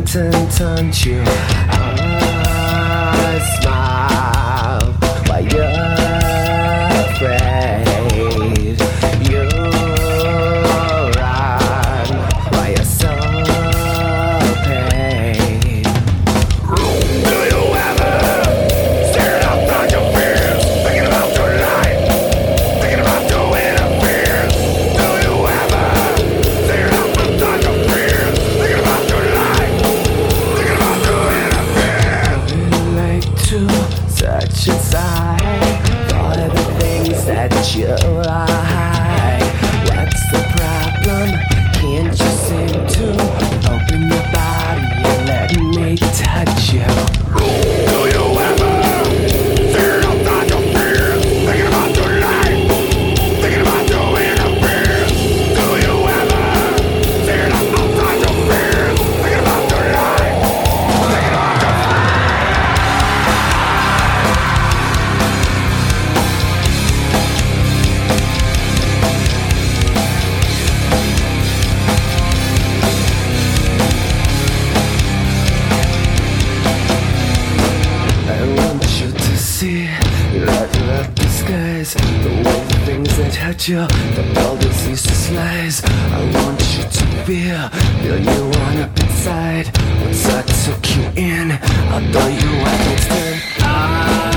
didn't touch you. I smile inside All of the things that you like What's the problem? Can't you seem to The way things that hurt you The world is useless lies. I want you to feel Feel you want up inside Once I took you in? Although you weren't there I